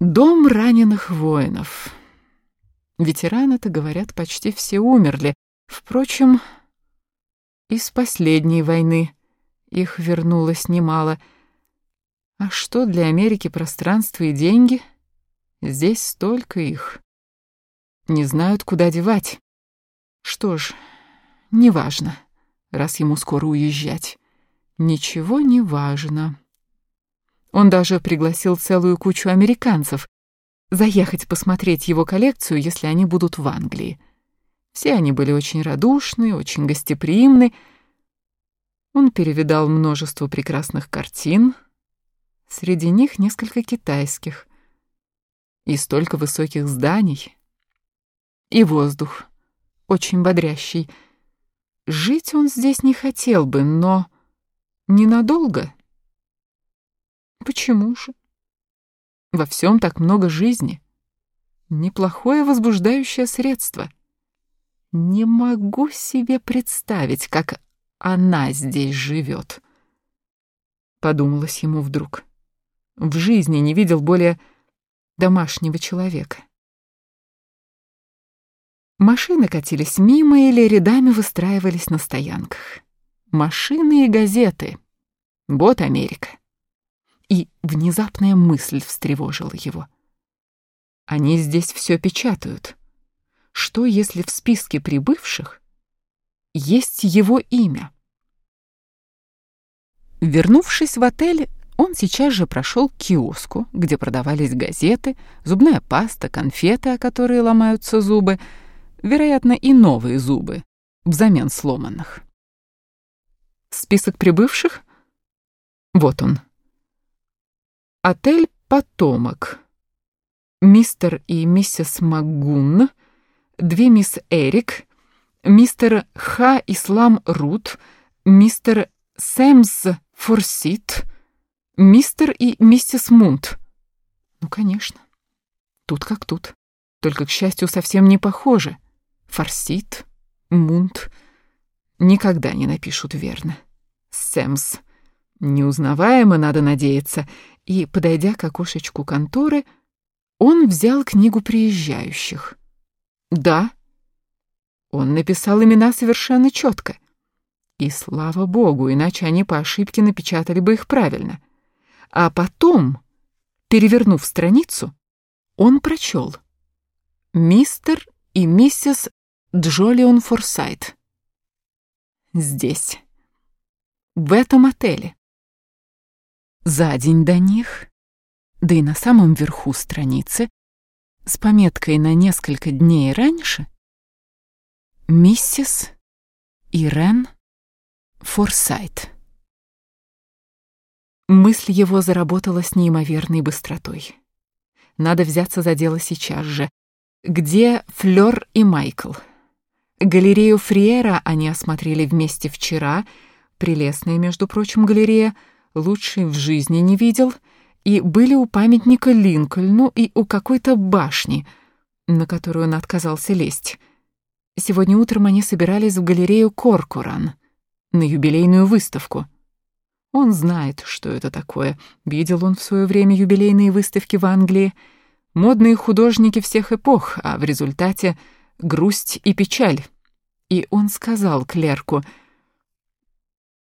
Дом раненых воинов. Ветераны-то, говорят, почти все умерли. Впрочем, из последней войны их вернулось немало. А что для Америки пространство и деньги? Здесь столько их. Не знают, куда девать. Что ж, неважно, раз ему скоро уезжать. Ничего не важно. Он даже пригласил целую кучу американцев заехать посмотреть его коллекцию, если они будут в Англии. Все они были очень радушны, очень гостеприимны. Он перевидал множество прекрасных картин, среди них несколько китайских, и столько высоких зданий, и воздух очень бодрящий. Жить он здесь не хотел бы, но ненадолго — Почему же? Во всем так много жизни. Неплохое возбуждающее средство. Не могу себе представить, как она здесь живет. Подумалось ему вдруг. В жизни не видел более домашнего человека. Машины катились мимо или рядами выстраивались на стоянках. Машины и газеты. Вот Америка и внезапная мысль встревожила его. Они здесь все печатают. Что, если в списке прибывших есть его имя? Вернувшись в отель, он сейчас же прошел к киоску, где продавались газеты, зубная паста, конфеты, о которые ломаются зубы, вероятно, и новые зубы, взамен сломанных. Список прибывших? Вот он. Отель «Потомок». Мистер и миссис Магун, две мисс Эрик, мистер Х. Ислам Рут, мистер Сэмс Форсит, мистер и миссис Мунт. Ну, конечно. Тут как тут. Только, к счастью, совсем не похоже. Форсит, Мунт. Никогда не напишут верно. Сэмс. Неузнаваемо, надо надеяться, и, подойдя к окошечку конторы, он взял книгу приезжающих. Да, он написал имена совершенно четко. И слава богу, иначе они по ошибке напечатали бы их правильно. А потом, перевернув страницу, он прочел «Мистер и миссис Джолион Форсайт». Здесь, в этом отеле за день до них, да и на самом верху страницы, с пометкой на несколько дней раньше, миссис Ирен Форсайт. Мысль его заработала с неимоверной быстротой. Надо взяться за дело сейчас же. Где Флёр и Майкл? Галерею Фриера они осмотрели вместе вчера. Прелестная, между прочим, галерея — лучшей в жизни не видел, и были у памятника Линкольну и у какой-то башни, на которую он отказался лезть. Сегодня утром они собирались в галерею Коркуран на юбилейную выставку. Он знает, что это такое. Видел он в свое время юбилейные выставки в Англии. Модные художники всех эпох, а в результате грусть и печаль. И он сказал клерку —